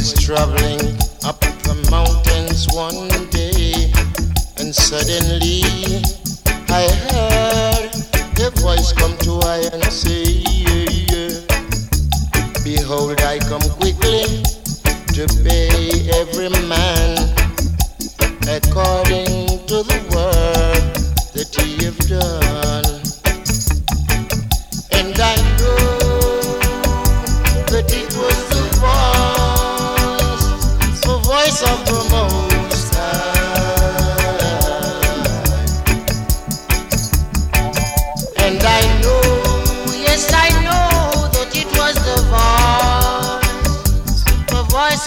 was traveling up the mountains one day, and suddenly I heard a voice come to I and say, yeah, yeah. Behold, I come quickly to pay every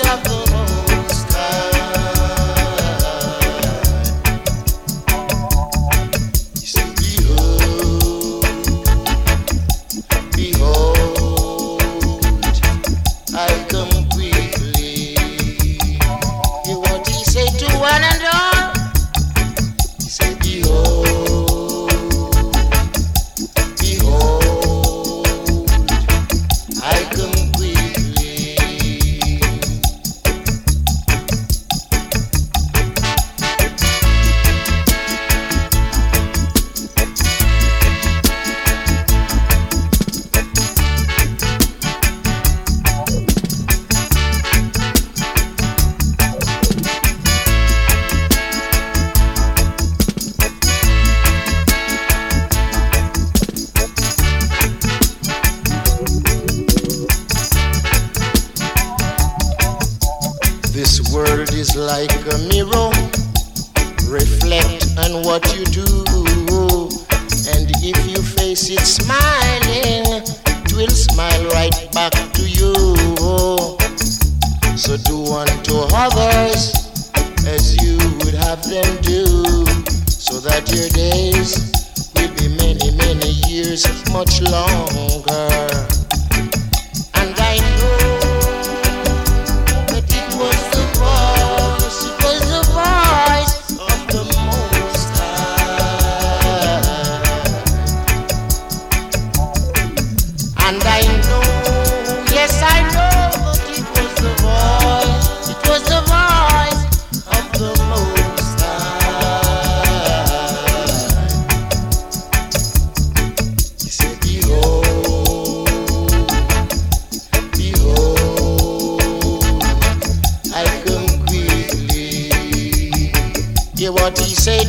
up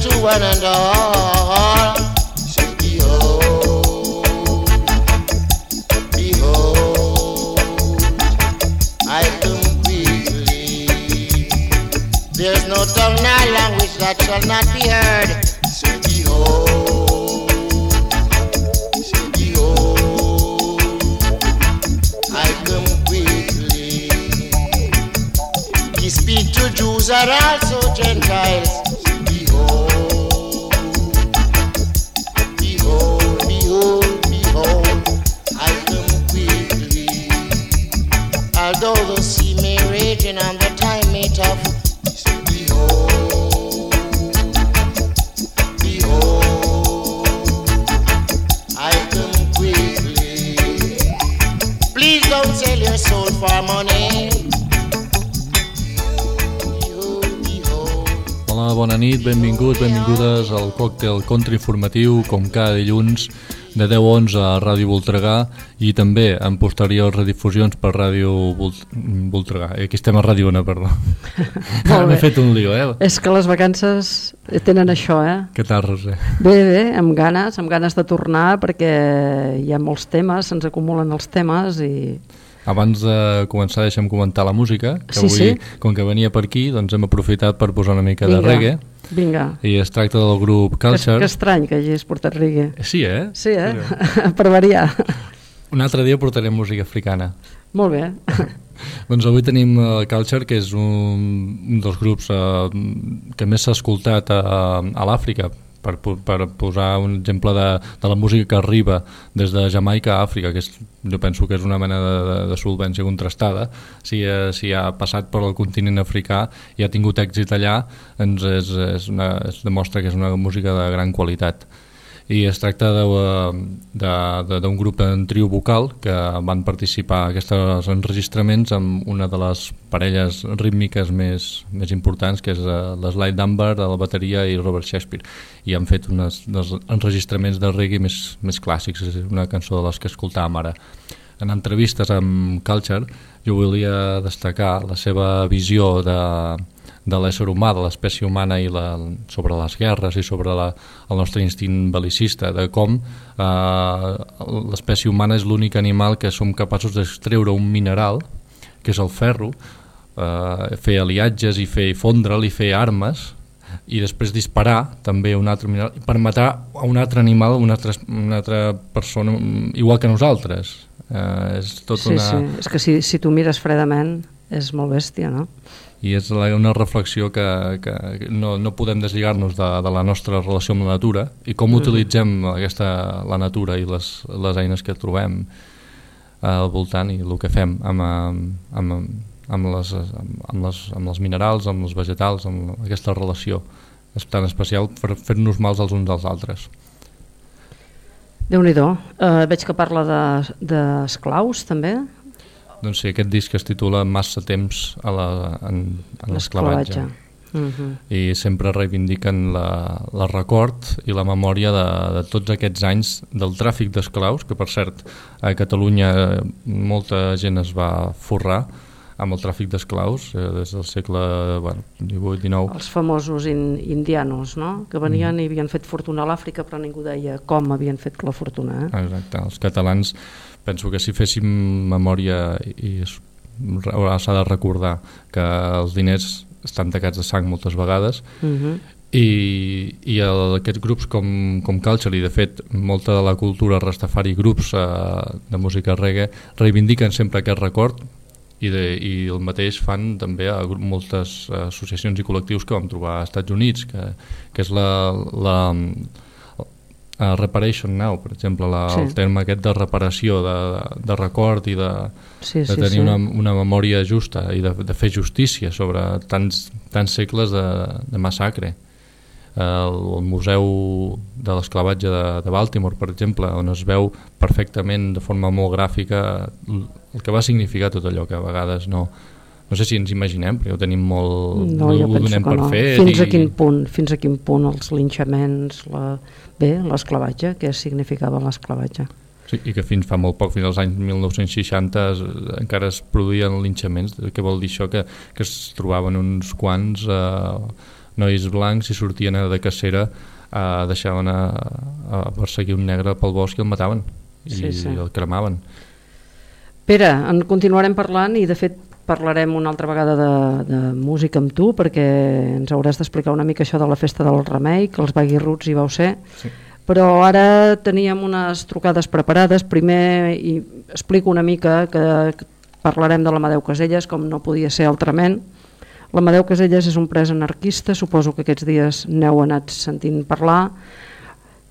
to one and all. Behold, behold, I come quickly. There's no tongue nor language that shall not be benvinguts, benvingudes al còctel contrainformatiu, com cada dilluns, de 10 a 11 a Ràdio Voltregà i també en posteriors redifusions per Ràdio Volt Voltregà. Eh, aquí estem a Ràdio Ona, perdó. M'he fet un lío, eh? És que les vacances tenen això, eh? Què tal, Roser? Bé, bé, amb ganes, amb ganes de tornar perquè hi ha molts temes, se'ns acumulen els temes i... Abans de començar deixem comentar la música, que sí, avui, sí. com que venia per aquí, doncs hem aprofitat per posar una mica Vinga. de reggae. Vinga. I es tracta del grup Que, Culture. que estrany que hagis portat reggae. Sí, eh? Sí, eh? per variar. Un altre dia portarem música africana. Molt bé. Doncs avui tenim uh, Culture, que és un, un dels grups uh, que més s'ha escoltat a, a l'Àfrica, per, per posar un exemple de, de la música que arriba des de Jamaica a Àfrica, que és, jo penso que és una mena de, de, de solvència contrastada. Si, uh, si ha passat per el continent africà i ha tingut èxit allà, ens és, és una, es demostra que és una música de gran qualitat i es tracta de- d'un grup en trio vocal que van participar en aquests enregistraments amb una de les parelles rítmiques més, més importants que és uh, l'Slide Dunbar, de la bateria i Robert Shakespeare. I han fet unes, dels enregistraments de reggae més, més clàssics, és una cançó de les que escoltàvem ara. En entrevistes amb Culture jo volia destacar la seva visió de, de l'ésser humà, de l'espècie humana i la, sobre les guerres i sobre la, el nostre instint belicista, de com eh, l'espècie humana és l'únic animal que som capaços d'extreure un mineral, que és el ferro, eh, fer aliatges i fer fondre'l i fer armes, i després disparar també un altre mineral per matar a un altre animal, una altra, una altra persona igual que nosaltres. Eh, és tot Sí, una... sí. És que si, si tu mires fredament és molt bèstia, no? I és la, una reflexió que, que no, no podem deslligar-nos de, de la nostra relació amb la natura i com utilitzem aquesta, la natura i les, les eines que trobem al voltant i el que fem amb, amb, amb, amb, les, amb, les, amb els minerals, amb els vegetals, amb aquesta relació és tan especial per fer-nos mals els uns als altres. Déu-n'hi-do. Uh, veig que parla d'esclaus, de, d'esclaus, també. Doncs sí, aquest disc es titula Massa temps a la, en, en l'esclavatge. Uh -huh. i sempre reivindiquen la, la record i la memòria de, de tots aquests anys del tràfic d'esclaus, que per cert a Catalunya molta gent es va forrar amb el tràfic d'esclaus eh, des del segle bueno, 18-19 Els famosos in, indianos, no? Que venien i havien fet fortuna a l'Àfrica, però ningú deia com havien fet la fortuna. Eh? Exacte, els catalans penso que si féssim memòria i s'ha de recordar que els diners estan tacats de sang moltes vegades Uh -huh. i, i el, aquests grups com, com Culture i de fet molta de la cultura rastafari grups eh, de música reggae reivindiquen sempre aquest record i, de, i el mateix fan també a moltes eh, associacions i col·lectius que vam trobar als Estats Units que, que és la, la uh, Reparation Now per exemple, la, Sí. el terme aquest de reparació de, de record i de, Sí, de sí, tenir sí. una, una memòria justa i de, de fer justícia sobre tants, tants segles de, de massacre. El, el Museu de l'Esclavatge de, de Baltimore, per exemple, on es veu perfectament de forma molt gràfica el que va significar tot allò que a vegades no, no sé si ens imaginem, perquè ho tenim molt... No, jo ho penso donem que per no. fet Fins a i- quin punt, fins a quin punt els linxaments, la... bé, l'esclavatge, què significava l'esclavatge? Sí, i que fins fa molt poc, fins als anys 1960 es, encara es produïen linxaments què vol dir això? Que, que es trobaven uns quants eh, nois blancs i sortien de cacera eh, deixaven a, a perseguir un negre pel bosc i el mataven i Sí, sí. el cremaven Pere, en continuarem parlant i de fet parlarem una altra vegada de, de música amb tu perquè ens hauràs d'explicar una mica això de la festa del remei, que els Baguirruts hi vau ser. Sí. Però ara teníem unes trucades preparades. Primer i explico una mica que parlarem de l'Amadeu Caselles, com no podia ser altrament. L'Amadeu Caselles és un pres anarquista, suposo que aquests dies n'heu anat sentint parlar,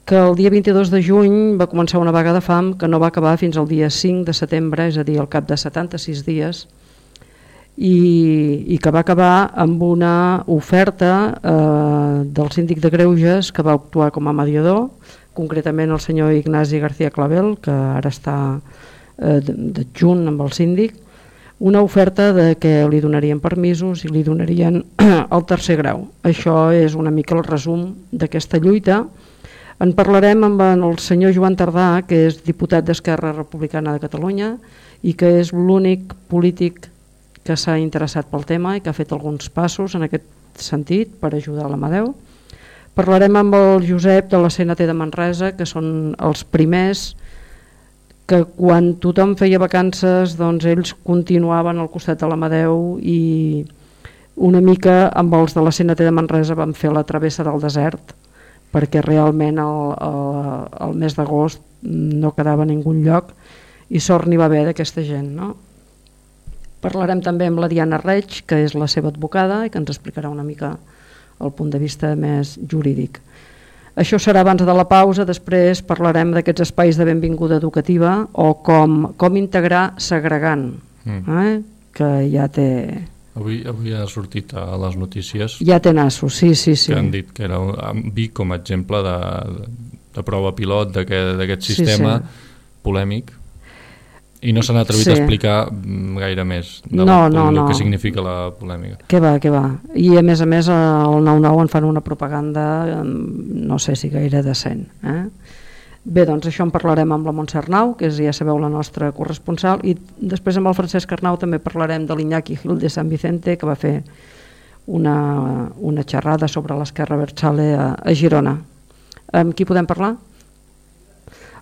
que el dia 22 de juny va començar una vaga de fam que no va acabar fins al dia 5 de setembre, és a dir, al cap de 76 dies, i, i que va acabar amb una oferta eh, del síndic de Greuges que va actuar com a mediador, concretament el senyor Ignasi García Clavel, que ara està eh, d'adjunt amb el síndic, una oferta de que li donarien permisos i li donarien el tercer grau. Això és una mica el resum d'aquesta lluita. En parlarem amb el senyor Joan Tardà, que és diputat d'Esquerra Republicana de Catalunya i que és l'únic polític que s'ha interessat pel tema i que ha fet alguns passos en aquest sentit per ajudar l'Amadeu. Parlarem amb el Josep de la CNT de Manresa, que són els primers que quan tothom feia vacances doncs ells continuaven al costat de l'Amadeu i una mica amb els de la CNT de Manresa van fer la travessa del desert perquè realment el, el, el mes d'agost no quedava a ningú lloc i sort n'hi va haver d'aquesta gent no? Parlarem també amb la Diana Reig que és la seva advocada i que ens explicarà una mica el punt de vista més jurídic això serà abans de la pausa, després parlarem d'aquests espais de benvinguda educativa o com, com integrar segregant, mm. eh? que ja té... Avui, avui ha sortit a les notícies ja té nassos, sí, sí, sí. que han dit que era Vic com a exemple de, de prova pilot d'aquest sistema sí, sí. polèmic i no s'han atrevit sí. a explicar mm, gaire més de no, la, no, no. que significa la polèmica. Què va, què va. I a més a més al 9-9 en fan una propaganda no sé si gaire decent. Eh? Bé, doncs això en parlarem amb la Montse Arnau, que és, ja sabeu, la nostra corresponsal, i després amb el Francesc Arnau també parlarem de l'Iñaki Gil de San Vicente, que va fer una, una xerrada sobre l'esquerra Berchale a, a Girona. Amb qui podem parlar?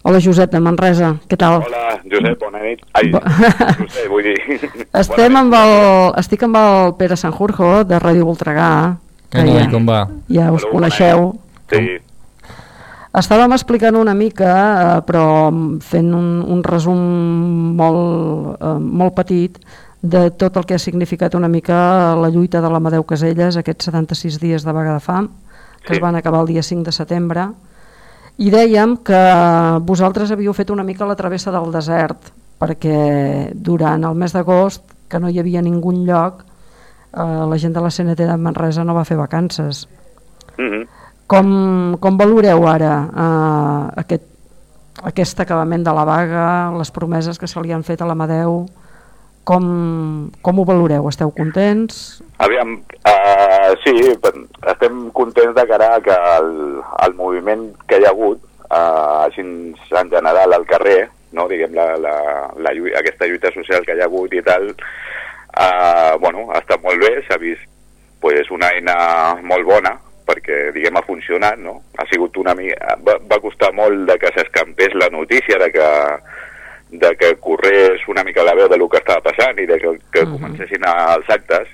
Hola Josep de Manresa, què tal? Hola Josep, bona nit. Ai, Josep, vull dir... Estem amb el, estic amb el Pere Sanjurjo de Ràdio Voltregà. Que ja, com va? Ja us Hola, coneixeu. Sí. Estàvem explicant una mica, eh, però fent un, un resum molt, eh, molt petit de tot el que ha significat una mica la lluita de l'Amadeu Caselles, aquests 76 dies de vaga de fam, que sí. es van acabar el dia 5 de setembre, i dèiem que vosaltres havíeu fet una mica la travessa del desert perquè durant el mes d'agost que no hi havia ningú lloc eh, la gent de la CNT de Manresa no va fer vacances mm -hmm. com, com valoreu ara eh, aquest, aquest acabament de la vaga les promeses que se li han fet a l'Amadeu com, com ho valoreu? Esteu contents? Aviam, uh, sí, estem contents de cara que el, el moviment que hi ha hagut, uh, així en general al carrer, no, diguem, la, la, la lluita, aquesta lluita social que hi ha hagut i tal, uh, bueno, ha estat molt bé, s'ha vist pues, una eina molt bona, perquè, diguem, ha funcionat, no? Ha sigut una mica... Va, va costar molt de que s'escampés la notícia de que de que corrés una mica la veu de lo que estava passant i de que, que uh -huh. comencessin a, els actes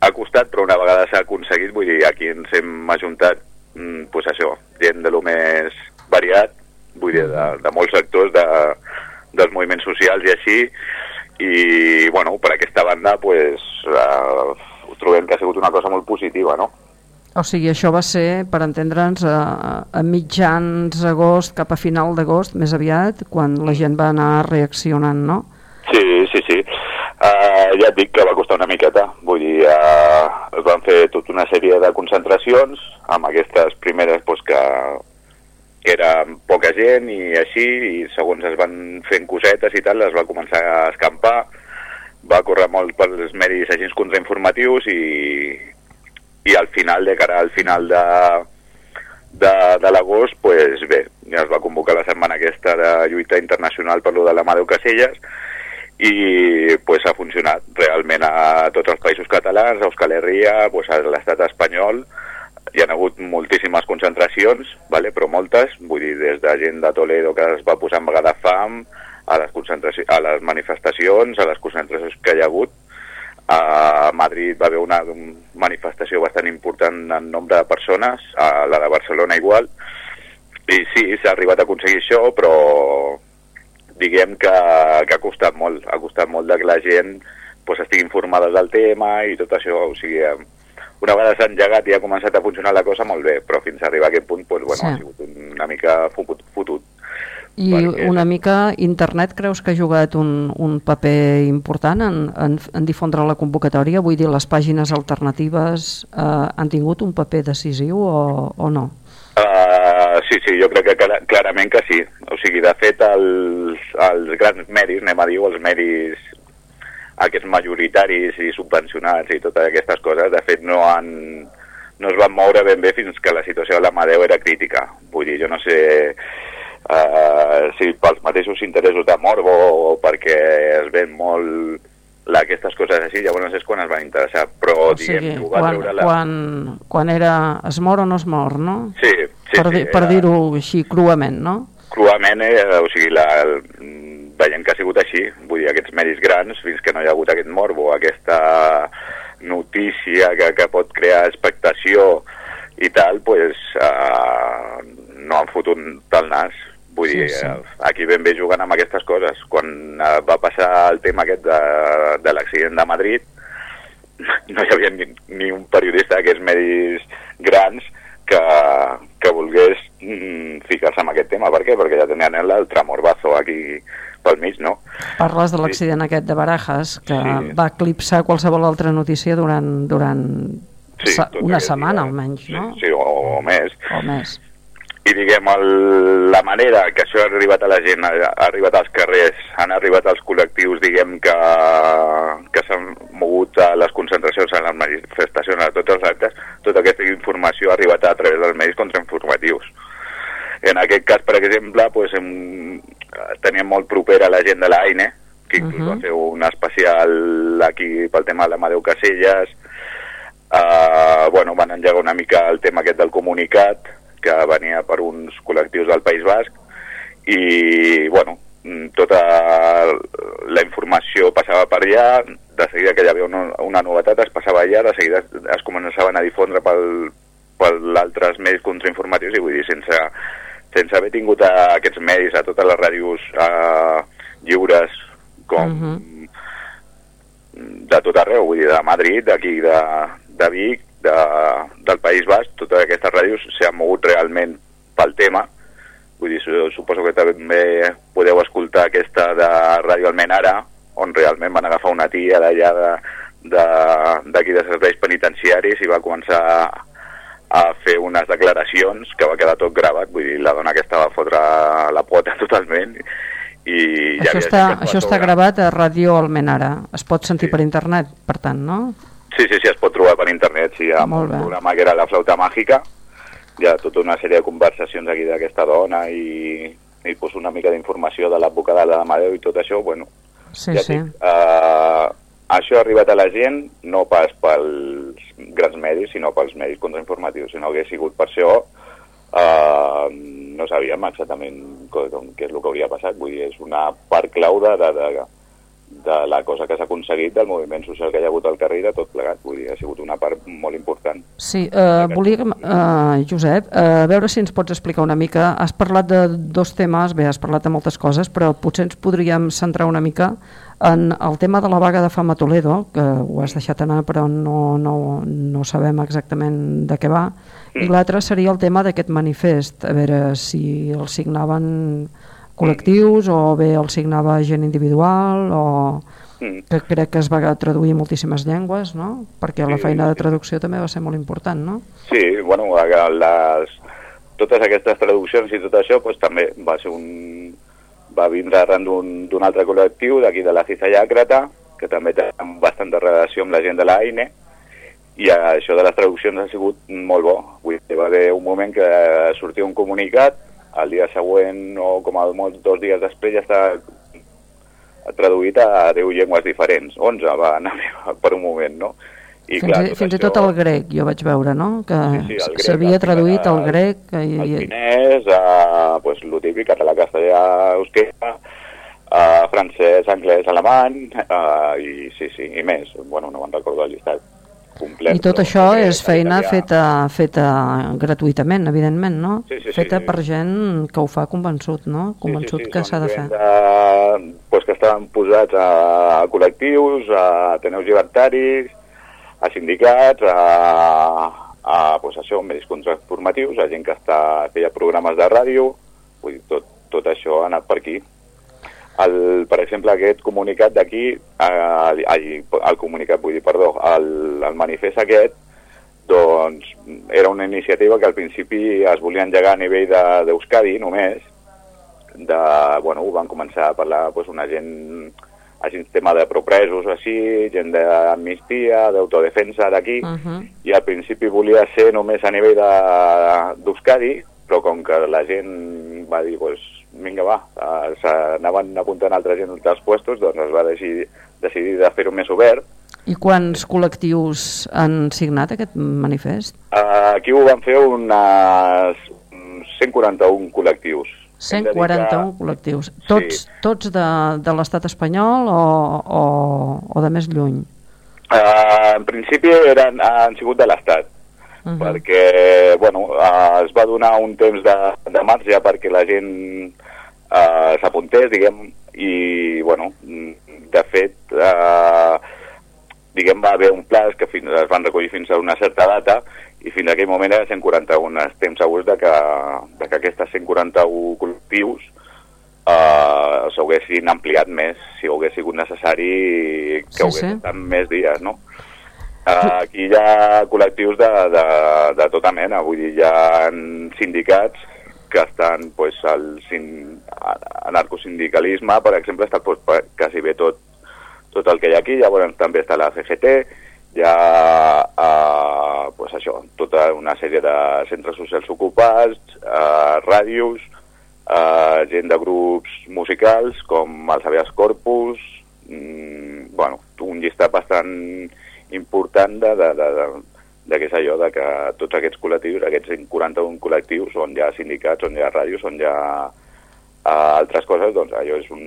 ha costat però una vegada s'ha aconseguit vull dir, aquí ens hem ajuntat mm, pues això, gent de lo més variat vull dir, de, de molts sectors de, dels moviments socials i així i bueno, per aquesta banda pues, uh, trobem que ha sigut una cosa molt positiva no? O sigui, això va ser, per entendre'ns, a, a mitjans agost, cap a final d'agost, més aviat, quan la gent va anar reaccionant, no? Sí, sí, sí. Uh, ja et dic que va costar una miqueta. Vull dir, uh, es van fer tota una sèrie de concentracions amb aquestes primeres pues, que, que era poca gent i així, i segons es van fent cosetes i tal, es va començar a escampar, va córrer molt pels medis agents contrainformatius i, i al final, de cara al final de, de, de l'agost, pues bé, ja es va convocar la setmana aquesta de lluita internacional per lo de l'Amadeu Caselles i pues, ha funcionat realment a tots els països catalans, a Euskal Herria, pues, a l'estat espanyol, hi ha hagut moltíssimes concentracions, vale? però moltes, vull dir, des de gent de Toledo que es va posar en vaga de fam, a les, a les manifestacions, a les concentracions que hi ha hagut, a Madrid va haver una manifestació bastant important en nombre de persones, a la de Barcelona igual, i sí, s'ha arribat a aconseguir això, però diguem que, que ha costat molt, ha costat molt de que la gent pues, estigui informada del tema i tot això, o sigui, una vegada s'ha engegat i ha començat a funcionar la cosa molt bé, però fins a arribar a aquest punt pues, bueno, sí. ha sigut una mica fotut. fotut i perquè... una mica internet creus que ha jugat un, un paper important en, en, en difondre la convocatòria? Vull dir, les pàgines alternatives eh, han tingut un paper decisiu o, o no? Uh, sí, sí, jo crec que clarament que sí. O sigui, de fet, els, els grans medis, anem a dir, els medis aquests majoritaris i subvencionats i totes aquestes coses, de fet no han no es van moure ben bé fins que la situació de l'Amadeu era crítica. Vull dir, jo no sé uh, si pels mateixos interessos de Morbo o perquè es ven molt la, aquestes coses així, llavors és quan es van interessar, però O sigui, diguem, ho va quan, treure la... quan, quan era es mor o no es mor, no? Sí, sí, per, sí, per era- dir-ho així cruament, no? cruament, eh, o sigui, la, el, veiem que ha sigut així, vull dir, aquests mèrits grans, fins que no hi ha hagut aquest morbo, aquesta notícia que, que pot crear expectació i tal, pues, uh, no han fotut del nas. Vull Sí, dir, sí. eh, aquí ben bé jugant amb aquestes coses. Quan uh, va passar el tema aquest de, de l'accident de Madrid, no hi havia ni, ni un periodista d'aquests medis grans que, que volgués mm, ficar-se en aquest tema. Per què? Perquè ja tenien l'altre morbazo aquí pel mig, no? Parles de l'accident aquest de Barajas, que Sí. va eclipsar qualsevol altra notícia durant, durant sa- tot una setmana dia. almenys, no? Sí, sí o, o més. O més. I diguem, el, la manera que això ha arribat a la gent, ha, ha arribat als carrers, han arribat als col·lectius, diguem, que, que s'han mogut a les concentracions, a les manifestacions, a tots els actes, tota aquesta informació ha arribat a través dels medis contrainformatius. En aquest cas, per exemple, pues, hem, teníem molt propera la gent de l'AINE, que inclús Mhm. va fer un especial aquí pel tema de l'Amadeu Caselles, Uh, bueno, van engegar una mica el tema aquest del comunicat, que venia per uns col·lectius del País Basc, i, bueno, tota la informació passava per allà, de seguida que hi havia una, una novetat es passava allà, de seguida es, es començaven a difondre pel, per altres medis contrainformatius, i vull dir, sense, sense haver tingut a aquests medis, a totes les ràdios uh, lliures, com Mhm. de tot arreu, vull dir, de Madrid, d'aquí, de, de Vic, de, del País Basc, totes aquestes ràdios s'han mogut realment pel tema. Vull dir, su- suposo que també podeu escoltar aquesta de Ràdio Almenara, on realment van agafar una tia d'allà de- de- d'aquí de, de serveis penitenciaris i va començar a fer unes declaracions que va quedar tot gravat, vull dir, la dona que estava a fotre la pota totalment i hi això està, va això està gravat a Ràdio Almenara. Es pot sentir Sí. per internet, per tant, no? Sí, sí, sí, es pot trobar per internet, sí, amb Molt un bé. programa que era La flauta màgica, hi ha tota una sèrie de conversacions aquí d'aquesta dona i, i pues, una mica d'informació de l'advocada de l'Amadeu i tot això, bueno, Sí, ja sí. dic, uh, això ha arribat a la gent no pas pels grans medis, sinó pels medis contrainformatius. Si no hagués sigut per això, uh, no sabíem exactament co- com, què és el que hauria passat. Vull dir, és una part clau de, de, de, de la cosa que s'ha aconseguit del moviment social que hi ha hagut al carrer de tot plegat. Vull dir, ha sigut una part molt important. Sí, eh, volia, eh, Josep, eh, a veure si ens pots explicar una mica. Has parlat de dos temes, bé, has parlat de moltes coses, però potser ens podríem centrar una mica en el tema de la vaga de fama a Toledo, que ho has deixat anar però no, no, no sabem exactament de què va, i l'altre seria el tema d'aquest manifest, a veure si el signaven col·lectius o bé el signava gent individual o Mm. que crec que es va traduir moltíssimes llengües, no? Perquè la feina de traducció també va ser molt important, no? Sí, bueno, les, totes aquestes traduccions i tot això pues, també va ser un va vindre arran d'un altre col·lectiu d'aquí de la Cizallàcrata, que també té bastanta relació amb la gent de l'AINE, i això de les traduccions ha sigut molt bo. Vull dir, va haver un moment que sortia un comunicat, el dia següent o com a molt dos dies després ja està traduït a 10 llengües diferents. 11 va anar per un moment, no? I fins, clar, i, fins això... i tot el grec, jo vaig veure, no? Que Sí, sí, s'havia al traduït al grec. I, el i, finès, a, pues, el típic, català, castellà, euskera, a, francès, anglès, alemany, a, i sí, sí, i més. Bueno, no me'n recordo el llistat complet. I tot això que és feina feta, feta gratuïtament, evidentment, no? Sí, sí, sí. feta per gent que ho fa convençut, no? Convençut sí, sí, que són s'ha de fer. De, pues, que estaven posats a, a col·lectius, a ateneus llibertaris, a sindicats, a, a pues, això, medis contraformatius, a gent que està, feia programes de ràdio, vull dir, tot, tot això ha anat per aquí. El, per exemple, aquest comunicat d'aquí, eh, ai, el comunicat, vull dir, perdó, el, el manifest aquest, doncs era una iniciativa que al principi es volia engegar a nivell de- d'Euskadi només, de, bueno, van començar a parlar pues, una gent així tema de propresos així, gent d'amnistia, d'autodefensa d'aquí, Uh -huh. i al principi volia ser només a nivell de- d'Euskadi, però com que la gent va dir, pues, vinga va, eh, s'anaven apuntant altra gent dels puestos, doncs es va decidir, decidir de fer-ho més obert. I quants col·lectius han signat aquest manifest? Uh, aquí ho van fer unes 141 col·lectius. Hem de dir 141 que- col·lectius. Tots, Sí. tots de, de l'estat espanyol o, o, o de més lluny? Uh, en principi eren, han sigut de l'Estat, Uh -huh. perquè bueno, uh, es va donar un temps de, de marge perquè la gent uh, s'apuntés, diguem, i bueno, de fet, uh, diguem, va haver un pla que fins, es van recollir fins a una certa data i fins a aquell moment era 141. Estem segurs de que, de que aquestes 141 col·lectius uh, s'haguessin ampliat més si hagués sigut necessari que Sí, hagués sí. estat més dies, no? Uh, aquí hi ha col·lectius de, de, de tota mena, vull dir, hi ha sindicats que estan, pues, al sin, anarcosindicalisme, per exemple, està pues, per- quasi bé tot, tot el que hi ha aquí, llavors també està la CGT, hi ha uh, pues, això, tota una sèrie de centres socials ocupats, uh, ràdios, uh, gent de grups musicals com els Habeas Corpus, mm, bueno, un llistat bastant important de, de, de, de, de què és allò, de que tots aquests col·lectius, aquests 41 col·lectius, on hi ha sindicats, on hi ha ràdios, on hi ha uh, altres coses, doncs allò és un,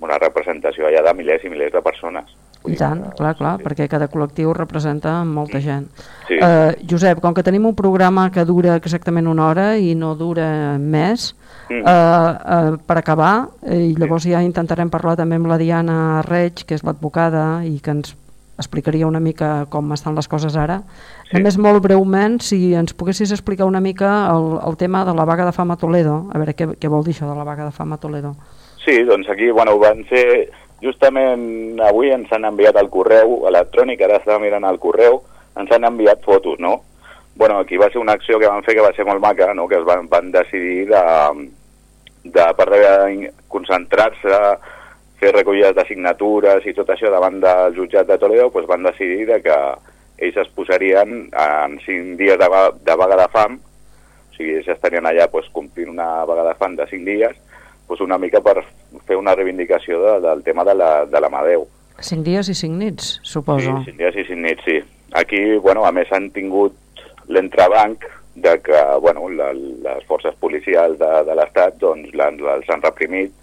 una representació allà de milers i milers de persones. I tant, clar, clar, sí. perquè cada col·lectiu representa molta gent. Sí. Eh, Josep, com que tenim un programa que dura exactament una hora i no dura més, Mm. eh, eh, per acabar, i llavors ja intentarem parlar també amb la Diana Reig, que és l'advocada i que ens explicaria una mica com estan les coses ara. Sí. Només molt breument, si ens poguessis explicar una mica el, el tema de la vaga de fam a Toledo, a veure què, què vol dir això de la vaga de fam a Toledo. Sí, doncs aquí, bueno, van ser... Justament avui ens han enviat al correu electrònic, ara estava mirant el correu, ens han enviat fotos, no? Bueno, aquí va ser una acció que van fer que va ser molt maca, no? Que es van, van decidir de, de per de concentrar-se, fer recollides de signatures i tot això davant del jutjat de Toledo, doncs van decidir de que ells es posarien en cinc dies de, va- de vaga de fam, o sigui, ells estarien allà doncs, complint una vaga de fam de cinc dies, doncs una mica per fer una reivindicació de, del tema de la, de l'Amadeu. Cinc dies i cinc nits, suposo. Sí, cinc dies i cinc nits, sí. Aquí, bueno, a més han tingut l'entrebanc de que, bueno, la, les forces policials de, de l'Estat, doncs, l'han- els han reprimit,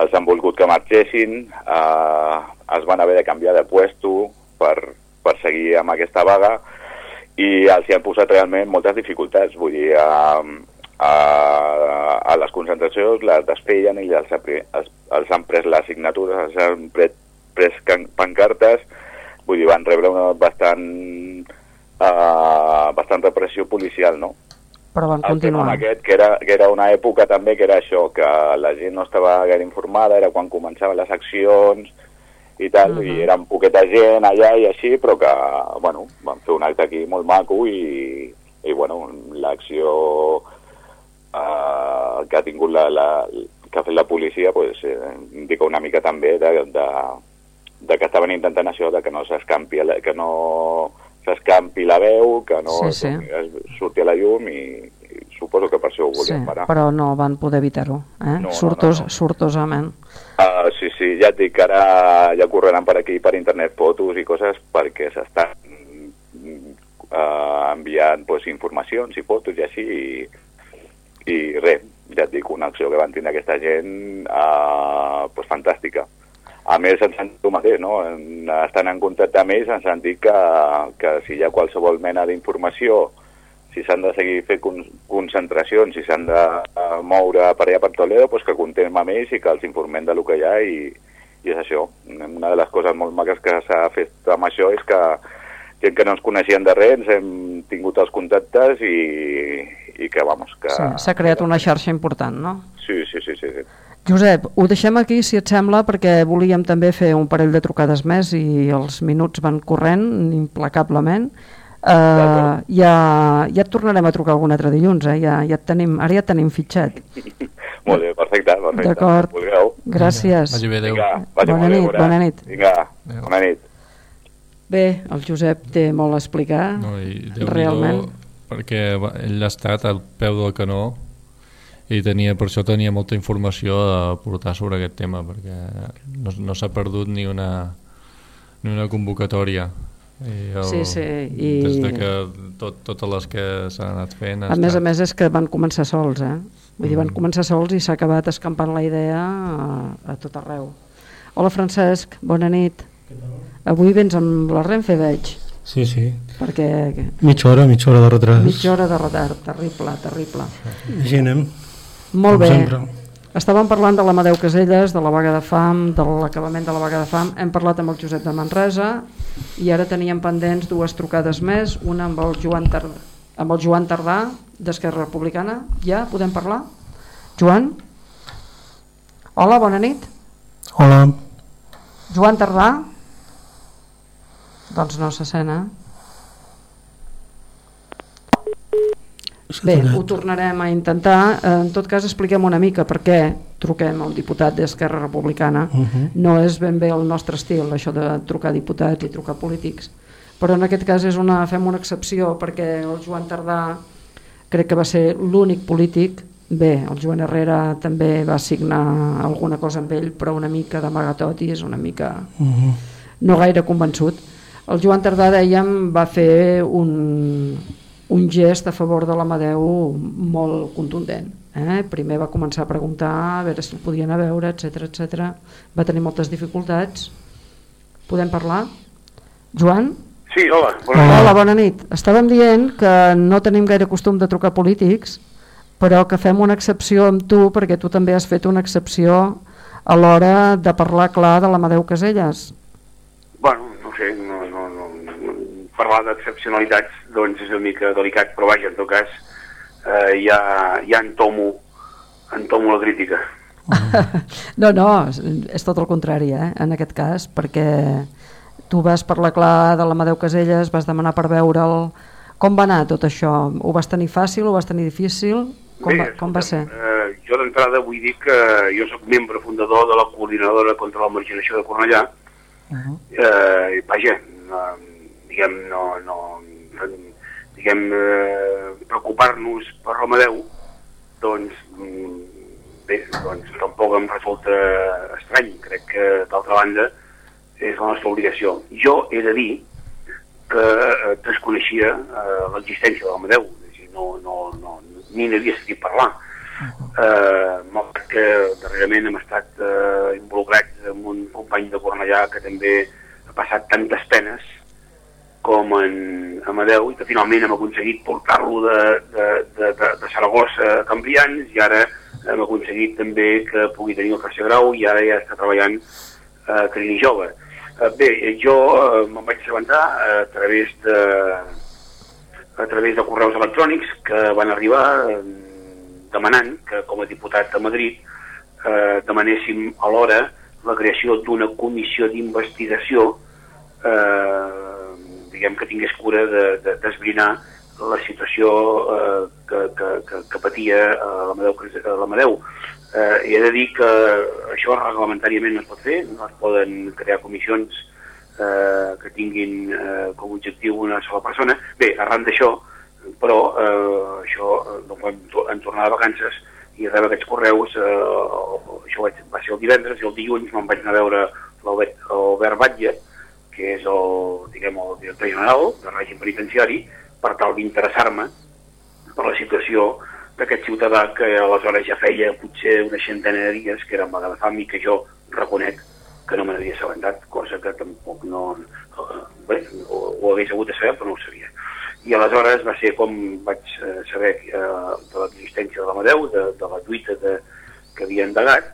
els han volgut que marxessin, eh, es van haver de canviar de puesto per, per seguir amb aquesta vaga i els hi han posat realment moltes dificultats, vull dir, eh, a, a les concentracions les desfeien i els, els, els han pres les signatures, els han pres, pres pancartes, vull dir, van rebre una bastant, uh, bastant repressió policial, no? Però van El continuar. aquest, que era, que era una època també que era això, que la gent no estava gaire informada, era quan començaven les accions i tal, Mhm. i era un poqueta gent allà i així, però que, bueno, van fer un acte aquí molt maco i, i bueno, l'acció eh, que ha tingut la, la, que ha fet la policia pues, eh, indica una mica també de, de, de que estaven intentant això, de que no s'escampi que no s'escampi la veu, que no Sí, sí. es surti a la llum i, i suposo que per això ho Sí, volien parar. però no van poder evitar-ho, eh? No, no, Sortos, no, no. Sortosament. Uh, sí, sí, ja et dic que ara ja correran per aquí per internet fotos i coses perquè s'estan uh, enviant pues, informacions i fotos i així i, i res, ja et dic, una acció que van tindre aquesta gent uh, pues, fantàstica. A més, ens han dit el mateix, no? Estan en contacte amb ells, ens han dit que, que si hi ha qualsevol mena d'informació, si s'han de seguir fent con concentracions, si s'han de uh, moure per allà per Toledo, pues que contem amb ells i que els informem de lo que hi ha i, i és això. Una de les coses molt maques que s'ha fet amb això és que gent que no ens coneixien de res, ens hem tingut els contactes i, i que, vamos, que... Sí, S'ha creat una xarxa important, no? Sí, sí, sí, sí. sí. Josep, ho deixem aquí, si et sembla, perquè volíem també fer un parell de trucades més i els minuts van corrent implacablement. Uh, ja, ja et tornarem a trucar algun altre dilluns, eh? ja, ja et tenim, ara ja et tenim fitxat. Molt bé, perfecte, perfecte. D'acord. Gràcies. Vagi bé, adéu. Vinga, vagi Bona bé, nit, bona nit. Vinga, bona nit. Bé, el Josep té molt a explicar, No, i realment. perquè ell ha estat al peu del canó i tenia, per això tenia molta informació a portar sobre aquest tema perquè no, no s'ha perdut ni una, ni una convocatòria I el, Sí, sí, i- des de que tot, totes les que s'han anat fent A més a estat- més és que van començar sols, eh? Vull dir, van Mm. començar sols i s'ha acabat escampant la idea a, a tot arreu. Hola Francesc, bona nit. Avui vens amb la Renfe, veig, Sí, sí. perquè Mitja hora, mitja hora de retras. mitja hora de retard, terrible, terrible. Així anem. Molt Com bé. sempre. Estàvem parlant de l'Amadeu Caselles, de la vaga de fam, de l'acabament de la vaga de fam. Hem parlat amb el Josep de Manresa i ara teníem pendents dues trucades més, una amb el Joan, Tar... amb el Joan Tardà, d'Esquerra Republicana. Ja podem parlar? Joan? Hola, bona nit. Hola. Joan Tardà? Doncs no se sent, eh? Bé, ho tornarem a intentar. Eh, En tot cas, expliquem una mica per què truquem a un diputat d'Esquerra Republicana. Uh -huh. No és ben bé el nostre estil, això de trucar diputats i trucar polítics. Però en aquest cas és una, fem una excepció perquè el Joan Tardà crec que va ser l'únic polític Bé, el Joan Herrera també va signar alguna cosa amb ell, però una mica d'amagatotis, una mica Uh -huh. no gaire convençut. El Joan Tardà, dèiem, va fer un, un gest a favor de l'Amadeu molt contundent. Eh? Primer va començar a preguntar a veure si el podien a veure, etc etc. Va tenir moltes dificultats. Podem parlar? Joan? Sí, hola. Hola. Hola, bona nit. Estàvem dient que no tenim gaire costum de trucar polítics, però que fem una excepció amb tu perquè tu també has fet una excepció a l'hora de parlar clar de l'Amadeu Caselles. Bueno, no sé, no, parlar d'excepcionalitats doncs és una mica delicat, però vaja, en tot cas eh, ja, ja entomo, entomo la crítica. No, no, és- tot el contrari, eh, en aquest cas, perquè tu vas parlar clar de l'Amadeu Caselles, vas demanar per veure'l... Com va anar tot això? Ho vas tenir fàcil, ho vas tenir difícil? Com, va, com va ser? Eh, jo d'entrada vull dir que jo sóc membre fundador de la coordinadora contra la marginació de Cornellà. Uh -huh. Eh, vaja, no, diguem, no, no, diguem, eh, preocupar-nos per l'Amadeu, doncs, mm, bé, doncs tampoc em resulta estrany. Crec que, d'altra banda, és la nostra obligació. Jo he de dir que eh, desconeixia eh, l'existència de l'Amadeu, no, no, no, ni n'havia sentit parlar. Eh, malgrat que darrerament hem estat eh, involucrats amb un company de Cornellà que també ha passat tantes penes com en Amadeu i que finalment hem aconseguit portar-lo de, de, de, de, de Saragossa a Cambrians i ara hem aconseguit també que pugui tenir el tercer grau i ara ja està treballant a Crini Jove. Eh, bé, jo eh, me'n vaig assabentar a través de a través de correus electrònics que van arribar eh, demanant que com a diputat a Madrid eh, demanéssim alhora la creació d'una comissió d'investigació eh, diguem que tingués cura de- de- d'esbrinar de, la situació eh, que, que, que, que patia eh, eh, l'Amadeu. Eh, he de dir que això reglamentàriament no es pot fer, no es poden crear comissions eh, que tinguin eh, com a objectiu una sola persona. Bé, arran d'això, però eh, això to- en tornar de vacances i rebre aquests correus, eh, això va ser el divendres i el dilluns me'n vaig anar a veure l'Albert Batlle, que és el, diguem, el director general del règim penitenciari, per tal d'interessar-me per la situació d'aquest ciutadà que aleshores ja feia potser una centena de dies que era vaga de fam i que jo reconec que no me n'havia assabentat, cosa que tampoc no... Bé, ho, ho hagués hagut de saber, però no ho sabia. I aleshores va ser com vaig eh, saber eh, de l'existència de l'Amadeu, de, de la lluita de, que havia endegat,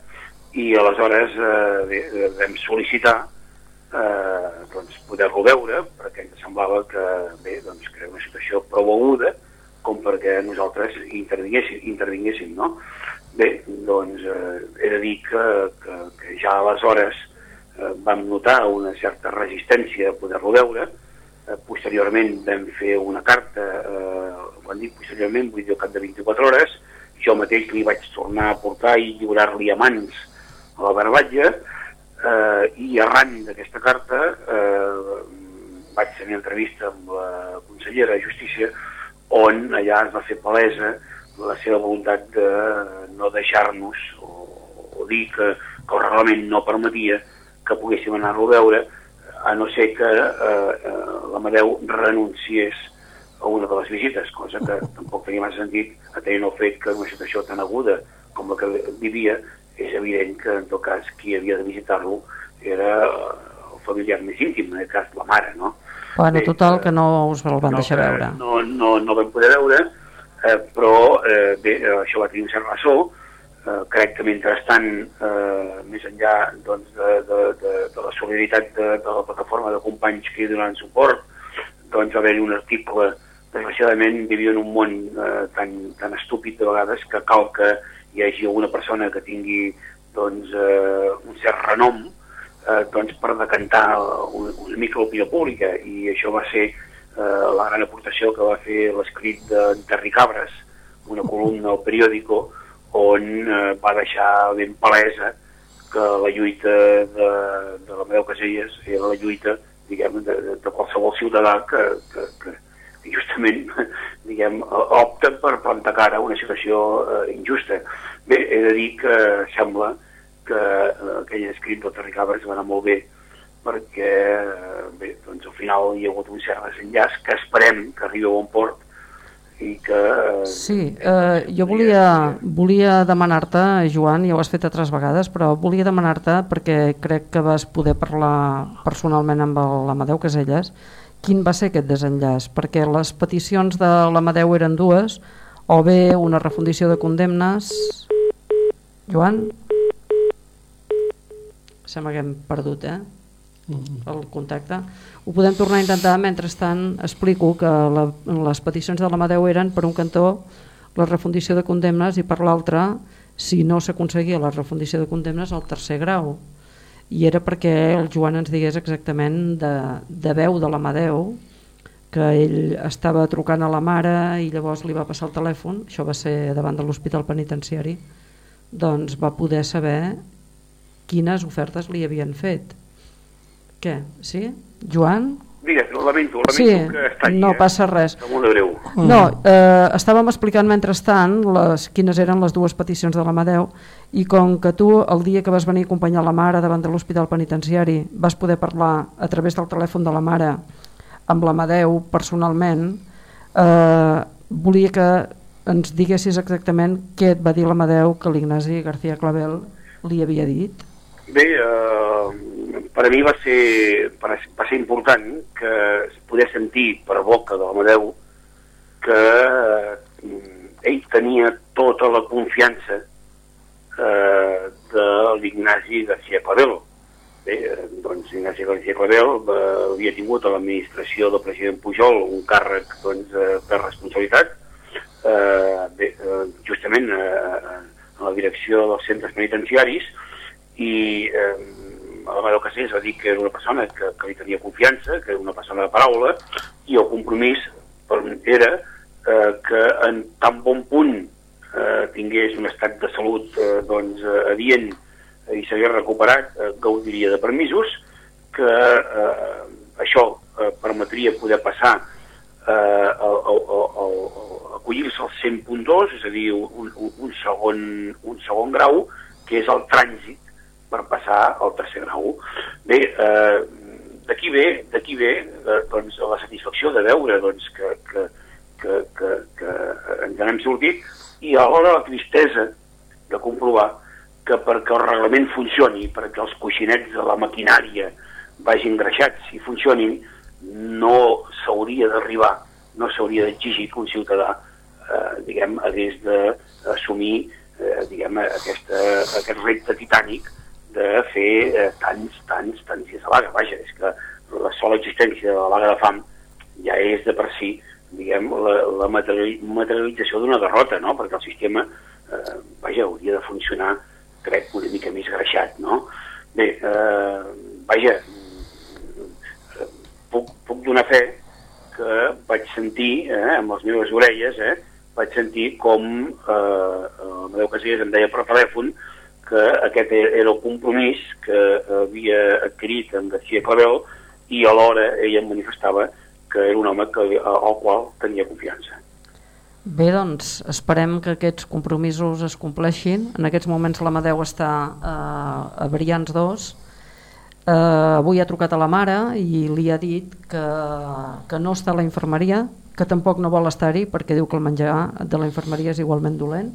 i aleshores eh, vam sol·licitar poder-lo veure, perquè ens semblava que, bé, doncs, que era una situació prou aguda com perquè nosaltres intervinguéssim, intervinguéssim no? Bé, doncs eh, he de dir que, que, que ja aleshores eh, vam notar una certa resistència a poder-lo veure, eh, posteriorment vam fer una carta, eh, quan dic posteriorment vull dir al cap de 24 hores, jo mateix li vaig tornar a portar i lliurar-li a mans a la barbatge, eh, i arran d'aquesta carta eh, vaig tenir entrevista amb la consellera de Justícia on allà es va fer palesa la seva voluntat de no deixar-nos o, o dir que, que el reglament no permetia que poguéssim anar-lo a veure a no ser que eh, eh, l'Amadeu renunciés a una de les visites, cosa que tampoc tenia massa sentit, atenent el fet que una situació tan aguda com la que vivia, és evident que en tot cas qui havia de visitar-lo era eh, el familiar més íntim, en aquest cas la mare, no? Bueno, total, que no us el van no, deixar veure. No, no, no vam poder veure, eh, però eh, bé, eh, això va tenir un cert ressò, eh, crec que mentrestant, eh, més enllà doncs, de, de, de, de la solidaritat de, de la plataforma de companys que hi donaven suport, doncs va haver-hi un article, desgraciadament vivia en un món eh, tan, tan estúpid de vegades que cal que hi hagi alguna persona que tingui doncs, eh, un cert renom eh, doncs per decantar una, una mica l'opinió pública. I això va ser eh, la gran aportació que va fer l'escrit d'en Terri Cabres, una columna al periòdico on eh, va deixar ben palesa que la lluita de, de la Medeu Caselles era la lluita diguem, de, de, de qualsevol ciutadà que, que, que justament diguem, opta per plantar cara a una situació eh, injusta. Bé, he de dir que sembla que eh, aquell escrit del Terri Cabres va anar molt bé perquè eh, bé, doncs al final hi ha hagut un cert desenllaç que esperem que arribi a bon port i que... eh, Sí, eh, jo volia, volia demanar-te, Joan, ja ho has fet altres vegades, però volia demanar-te, perquè crec que vas poder parlar personalment amb l'Amadeu Caselles, quin va ser aquest desenllaç? Perquè les peticions de l'Amadeu eren dues, o bé una refundició de condemnes... Joan? Sembla que hem perdut, eh? el contacte. Ho podem tornar a intentar, mentrestant explico que la, les peticions de l'Amadeu eren per un cantó la refundició de condemnes i per l'altre, si no s'aconseguia la refundició de condemnes, al tercer grau. I era perquè el Joan ens digués exactament de, de veu de l'Amadeu que ell estava trucant a la mare i llavors li va passar el telèfon, això va ser davant de l'hospital penitenciari, doncs va poder saber quines ofertes li havien fet. Què? Sí? Joan? Digues, ho lamento, lamento Sí, que està no passa res. Molt de. No, eh, estàvem explicant mentrestant les, quines eren les dues peticions de l'Amadeu i com que tu el dia que vas venir a acompanyar la mare davant de l'hospital penitenciari vas poder parlar a través del telèfon de la mare amb l'Amadeu personalment eh, volia que ens diguessis exactament què et va dir l'Amadeu que l'Ignasi García Clavel li havia dit Bé, eh, per a mi va ser, va ser important que poder sentir per boca de l'Amadeu que eh, ell tenia tota la confiança eh, de l'Ignasi García Clavel. Bé, eh, doncs Ignasi García Clavel eh, havia tingut a l'administració del president Pujol un càrrec doncs, eh, per responsabilitat, eh, bé, eh, justament eh, a la direcció dels centres penitenciaris, i eh, l'Amadeu Castells va dir que era una persona que, que li tenia confiança, que era una persona de paraula, i el compromís per, era eh, que en tan bon punt eh, tingués un estat de salut eh, doncs, eh, adient i s'hagués recuperat, eh, gaudiria de permisos, que eh, això eh, permetria poder passar eh, a, a, a, a, a acollir-se al 100.2, és a dir, un, un, un, segon, un segon grau, que és el trànsit per passar al tercer grau. Bé, eh, d'aquí ve, d'aquí ve eh, doncs, la satisfacció de veure doncs, que, que, que, que, que ens n'hem sortit i alhora la tristesa de comprovar que perquè el reglament funcioni, perquè els coixinets de la maquinària vagin greixats i funcionin, no s'hauria d'arribar, no s'hauria d'exigir que un ciutadà eh, diguem, hagués d'assumir eh, diguem, aquesta, aquest repte titànic de fer eh, tants, tants, tants dies de vaga. Vaja, és que la sola existència de la vaga de fam ja és de per si diguem, la, la materiali- materialització d'una derrota, no? perquè el sistema eh, vaja, hauria de funcionar crec una mica més greixat, no? Bé, eh, vaja, eh, puc, puc donar fe que vaig sentir eh, amb les meves orelles eh, vaig sentir com eh, Amadeu Casillas em deia per telèfon que aquest era el compromís que havia adquirit amb García Clavel i alhora ella em manifestava que era un home que, al qual tenia confiança. Bé, doncs, esperem que aquests compromisos es compleixin. En aquests moments l'Amadeu està eh, a Brians 2. Eh, avui ha trucat a la mare i li ha dit que, que no està a la infermeria, que tampoc no vol estar-hi perquè diu que el menjar de la infermeria és igualment dolent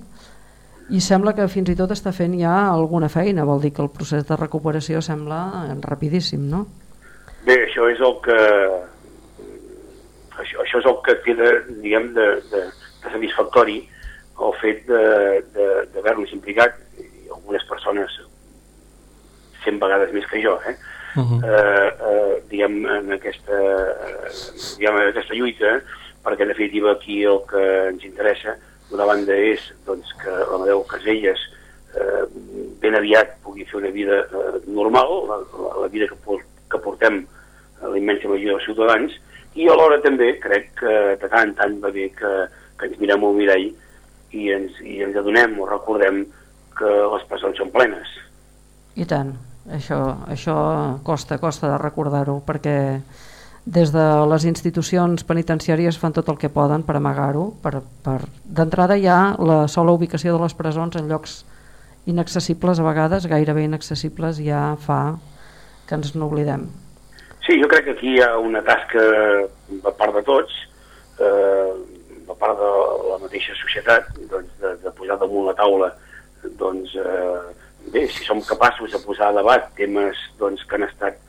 i sembla que fins i tot està fent ja alguna feina, vol dir que el procés de recuperació sembla rapidíssim, no? Bé, això és el que això, això és el que queda, diguem, de, de, de satisfactori el fet d'haver-nos implicat i algunes persones 100 vegades més que jo eh? Uh -huh. eh, eh, diguem, en aquesta, diguem, en aquesta lluita perquè en definitiva aquí el que ens interessa d'una banda és doncs, que l'Amadeu Caselles eh, ben aviat pugui fer una vida eh, normal, la, la, la vida que, que portem a la immensa majoria dels ciutadans, i alhora també crec que de tant en tant va bé que, que ens mirem al mirall i ens, i ens adonem o recordem que les presons són plenes. I tant, això, això costa, costa de recordar-ho, perquè des de les institucions penitenciàries fan tot el que poden per amagar-ho. Per, per... D'entrada hi ha la sola ubicació de les presons en llocs inaccessibles a vegades, gairebé inaccessibles, ja fa que ens n'oblidem. Sí, jo crec que aquí hi ha una tasca a part de tots, eh, a part de la mateixa societat, doncs, de, de posar damunt la taula doncs, eh, bé, si som capaços de posar a debat temes doncs, que han estat,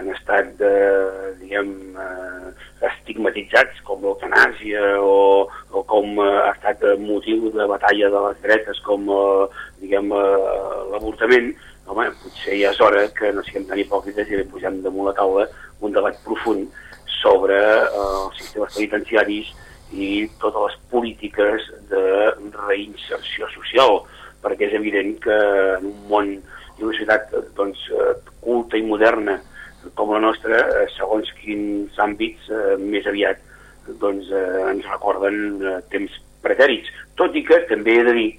han estat eh, diguem, eh, estigmatitzats com l'eutanàsia o, o com eh, ha estat motiu de batalla de les dretes com diguem, l'avortament, home, potser ja és hora que no siguem tan hipòcrites i posem damunt la taula un debat profund sobre els sistemes penitenciaris i totes les polítiques de reinserció social, perquè és evident que en un món i una societat doncs, culta i moderna com la nostra, eh, segons quins àmbits, eh, més aviat doncs, eh, ens recorden temps pretèrits. Tot i que també he de dir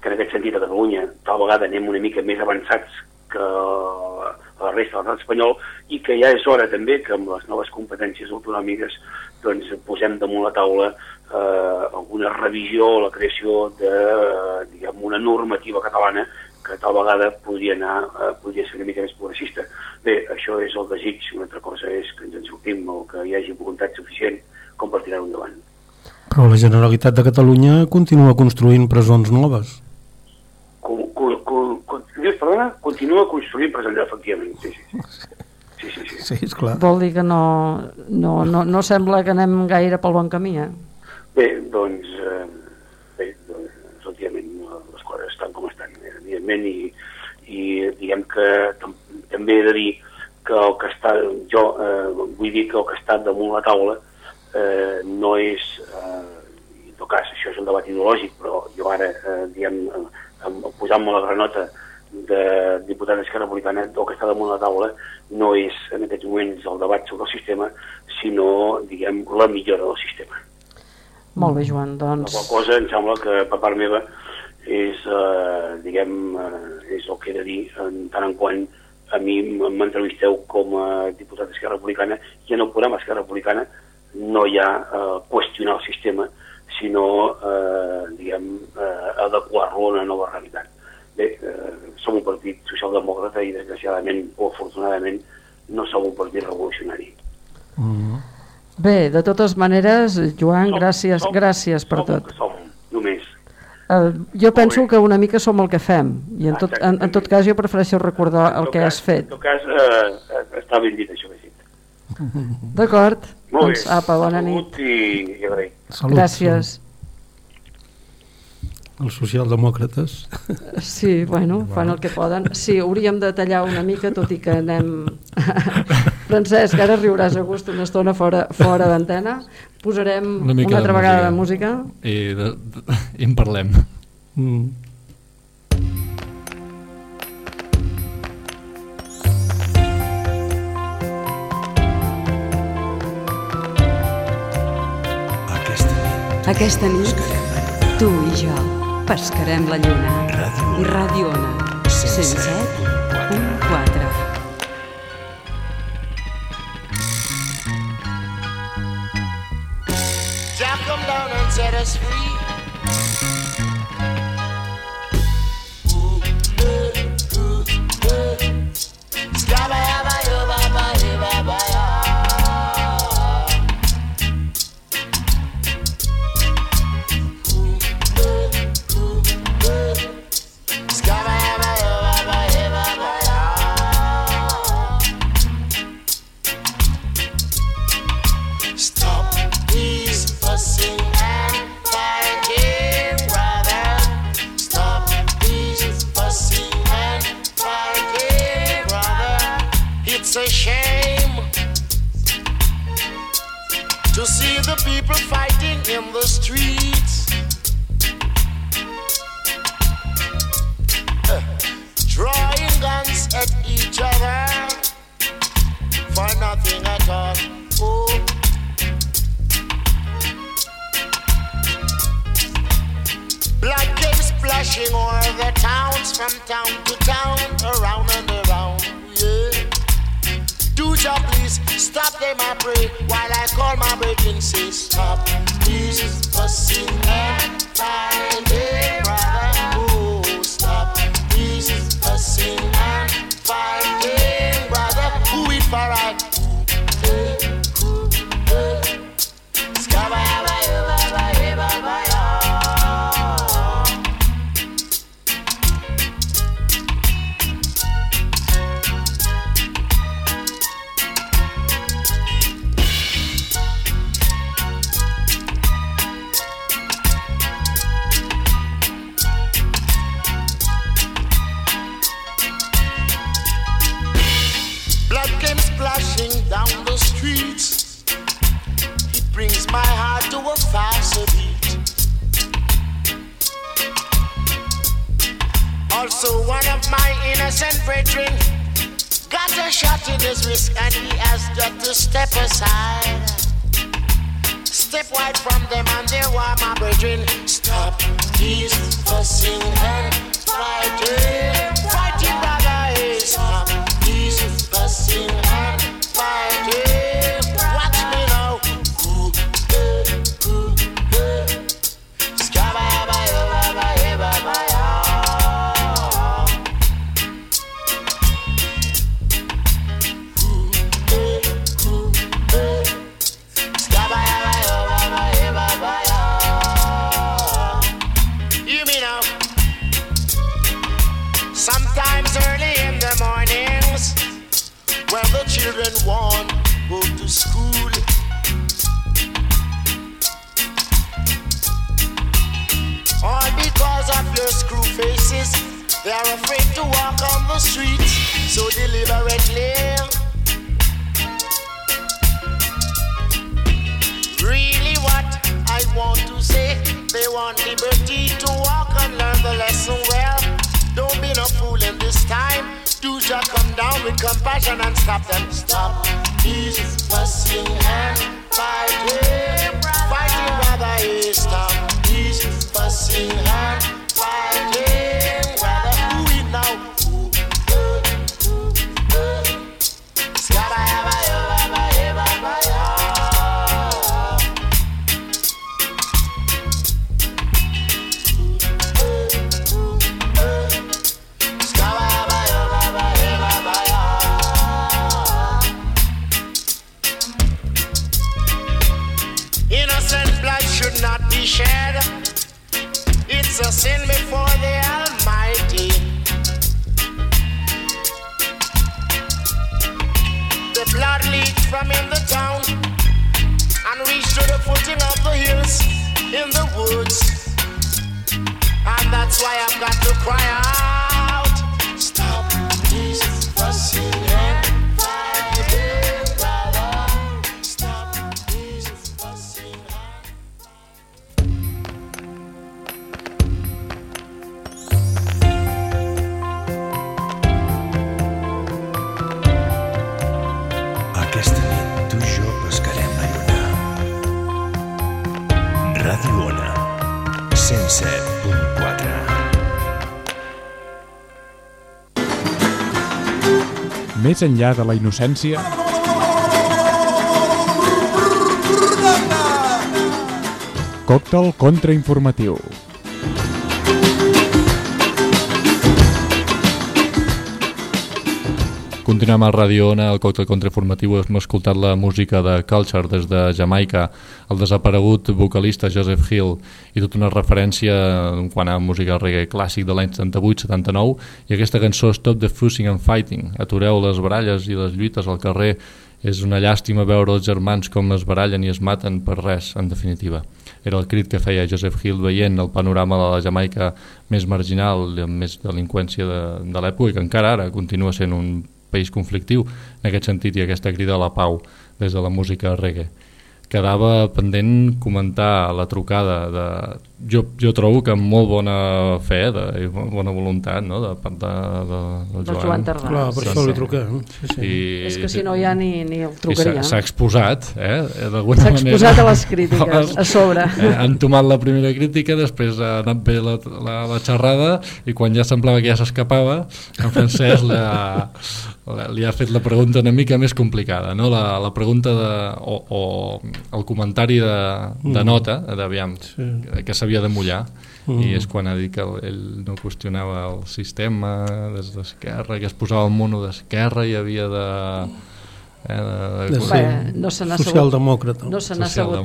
que en aquest sentit a Catalunya tal vegada anem una mica més avançats que la resta de l'estat espanyol i que ja és hora també que amb les noves competències autonòmiques doncs, posem damunt la taula eh, alguna revisió o la creació de eh, diguem, una normativa catalana que tal vegada podria, anar, eh, podria ser una mica més progressista. Bé, això és el desig, una altra cosa és que ens en sortim o que hi hagi voluntat suficient com per tirar endavant. Però la Generalitat de Catalunya continua construint presons noves dius, perdona, continua construint presència, efectivament, sí, sí. Sí, sí, sí. sí esclar. Vol dir que no, no, no, no sembla que anem gaire pel bon camí, eh? Bé, doncs, eh, evidentment, i, i diguem que tam també he de dir que el que està, jo eh, vull dir que el que està damunt la taula eh, no és, eh, en tot cas, això és un debat ideològic, però jo ara, eh, diguem, eh, posant-me la granota de diputats d'Esquerra Republicana o que està damunt la taula no és en aquests moments el debat sobre el sistema, sinó, diguem, la millora del sistema. Molt bé, Joan, doncs... La qual cosa em sembla que per part meva és, eh, diguem, eh, és el que he de dir en tant en quant a mi m'entrevisteu com a diputat d'Esquerra Republicana i en el programa d'Esquerra Republicana no hi ha eh, qüestionar el sistema, sinó, eh, diguem, eh, adequar-lo a una nova realitat bé, eh, som un partit socialdemòcrata i desgraciadament o afortunadament no som un partit revolucionari. Mm -hmm. Bé, de totes maneres, Joan, som, gràcies, som, gràcies per som tot. Som, només. Uh, jo penso que una mica som el que fem i en tot, en, en tot cas jo prefereixo recordar el que has fet. En tot cas, uh, està ben dit això que he dit. D'acord, doncs apa, bona nit. Salut i, i agraït. Salut, Gràcies. Salut els socialdemòcrates. Sí, bueno, fan el que poden. Sí, hauríem de tallar una mica, tot i que anem... Francesc, ara riuràs a gust una estona fora, fora d'antena posarem una, una altra de vegada música. de música i, de, de, i en parlem. Mm. Aquesta nit, tu i jo pescarem la lluna. Ràdio I Ràdio Ona. 107. stress-free. this light from them and they were my brethren. Stop these fussing and fighting. Fighting, brother. Eh. Stop these fussing street so deliberately. Really, what I want to say, they want liberty to walk and learn the lesson well. Don't be no fool in this time. Do just come down with compassion and stop them. Stop these fussing and fighting, fighting rather. from in the town and reach to the footing of the hills in the woods. And that's why I've got to cry out. Més enllà de la innocència... Còctel contrainformatiu. Continuem a Radio Ona, el còctel contrainformatiu. Hem escoltat la música de Culture des de Jamaica, el desaparegut vocalista Joseph Hill i tota una referència quan a música reggae clàssic de l'any 78-79 i aquesta cançó Stop the Fussing and Fighting, atureu les baralles i les lluites al carrer és una llàstima veure els germans com es barallen i es maten per res, en definitiva. Era el crit que feia Joseph Hill veient el panorama de la Jamaica més marginal amb més delinqüència de, de l'època que encara ara continua sent un país conflictiu en aquest sentit i aquesta crida a la pau des de la música reggae. Quedava pendent comentar la trucada de... jo, jo trobo que amb molt bona fe de, i bona voluntat no? de, de, de, de, del Joan Tardà Clar, per sí, això sí. li truquem sí, sí. I, és que si no ja ni, ni el trucaria s'ha s'ha exposat eh? d'alguna s'ha manera exposat a les crítiques a sobre eh, han tomat la primera crítica després ha anat bé la, la, la xerrada i quan ja semblava que ja s'escapava en Francesc la, la, li ha fet la pregunta una mica més complicada no? la, la pregunta de, o, o el comentari de, de Mm. nota d'aviam Sí. que, que s'havia de mullar Mm. i és quan ha dit que ell, ell no qüestionava el sistema des d'esquerra, que es posava el mono d'esquerra i havia de... Eh, de, De no se n'ha sabut- socialdemòcrata. no se n'ha sabut,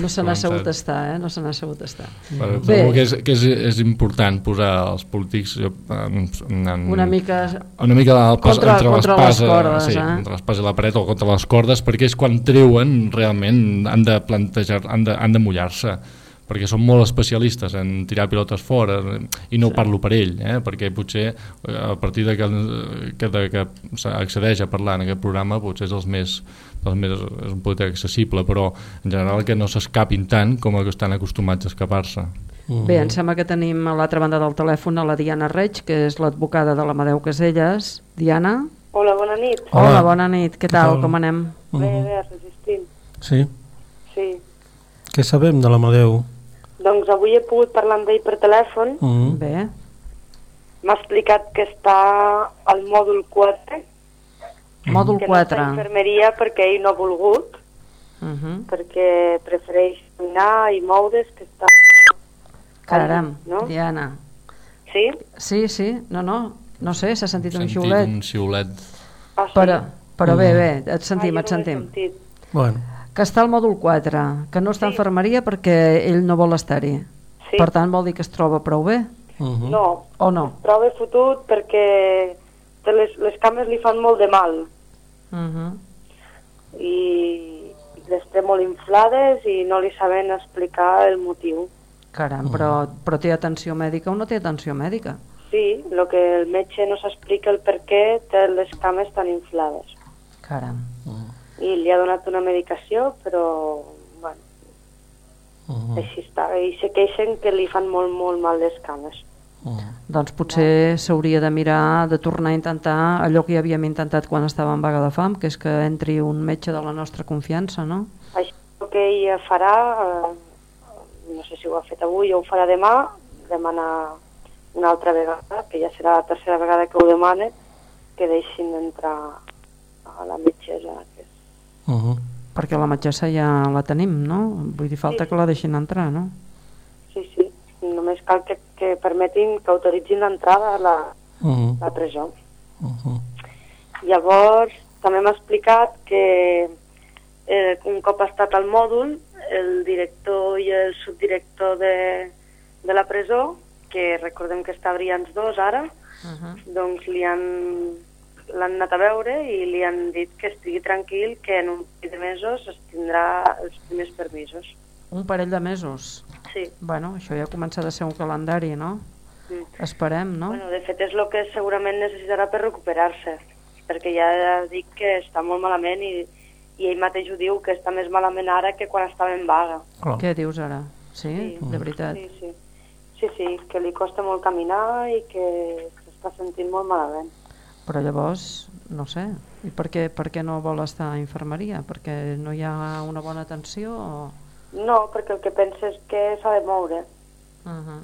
no se n'ha sabut estar eh? no se n'ha sabut estar Però Bé. que, és, que és, és important posar els polítics jo, en, en, una mica una mica de pas, Contra- entre contra l'espasa les cordes, sí, eh? entre l'espasa i la paret o contra les cordes perquè és quan treuen realment han de plantejar, han de, han de mullar-se perquè són molt especialistes en tirar pilotes fora i no sí. parlo per ell eh? perquè potser eh, a partir de que, que, de que s'accedeix a parlar en aquest programa potser és els més, els més és un polític accessible però en general que no s'escapin tant com el que estan acostumats a escapar-se Bé, em sembla que tenim a l'altra banda del telèfon a la Diana Reig, que és l'advocada de l'Amadeu Caselles. Diana? Hola, bona nit. Hola, Hola bona nit. Què tal? tal? Com anem? Bé, bé, resistint. Sí? Sí. Què sabem de l'Amadeu? Doncs avui he pogut parlar amb ell per telèfon. Mm. Bé. M'ha explicat que està al mòdul 4. Mòdul que no 4. està a infermeria perquè ell no ha volgut, Uh -huh. perquè prefereix caminar i moure's que està... Caram, no? Diana. Sí? Sí, sí, no, no, no sé, s'ha sentit un sentit xiulet. un xiulet Ah, sí? Però, però bé, bé, et ah, sentim, jo et no sentim. sentit. Bueno, Que està al mòdul 4, que no està a infermeria perquè ell no vol estar-hi. Sí. Per tant, vol dir que es troba prou bé, uh -huh. No, o no? trobo fotut perquè les, les cames li fan molt de mal Uh -huh. i les té molt inflades i no li saben explicar el motiu. Caram, però, però té atenció mèdica o no té atenció mèdica? Sí, el que el metge no s'explica el per què té les cames tan inflades. Caram. I li ha donat una medicació, però, bueno, Uh -huh. així està. I se queixen que li fan molt, molt mal les cames. Uh -huh. Doncs potser s'hauria de mirar, de tornar a intentar allò que ja havíem intentat quan estava en vaga de fam, que és que entri un metge de la nostra confiança, no? Això que ella farà, eh, no sé si ho ha fet avui o ho farà demà, demanar una altra vegada, que ja serà la tercera vegada que ho demane, que deixin d'entrar a la metgessa. Uh -huh. Perquè la metgessa ja la tenim, no? Vull dir, falta Sí. que la deixin entrar, no? Sí, sí, només cal que, que permetin, que autoritzin l'entrada a la, Uh -huh. la presó. Uh -huh. Llavors, també m'ha explicat que eh, un cop ha estat al mòdul, el director i el subdirector de, de la presó, que recordem que està a Brians 2 ara, Uh -huh. doncs li han l'han anat a veure i li han dit que estigui tranquil que en un parell de mesos es tindrà els primers permisos. Un parell de mesos. Sí. Bueno, això ja comença a ser un calendari, no? Mm. Esperem, no? Bueno, de fet és el que segurament necessitarà per recuperar-se, perquè ja dic que està molt malament i, i ell mateix ho diu, que està més malament ara que quan estava en vaga. Què dius ara? Sí, Sí. de veritat. Sí, sí. Sí, sí, que li costa molt caminar i que s'està sentint molt malament. Però llavors, no sé, i per què, per què no vol estar a infermeria? Perquè no hi ha una bona atenció o... No, perquè el que pensa és que s'ha de moure, Uh -huh.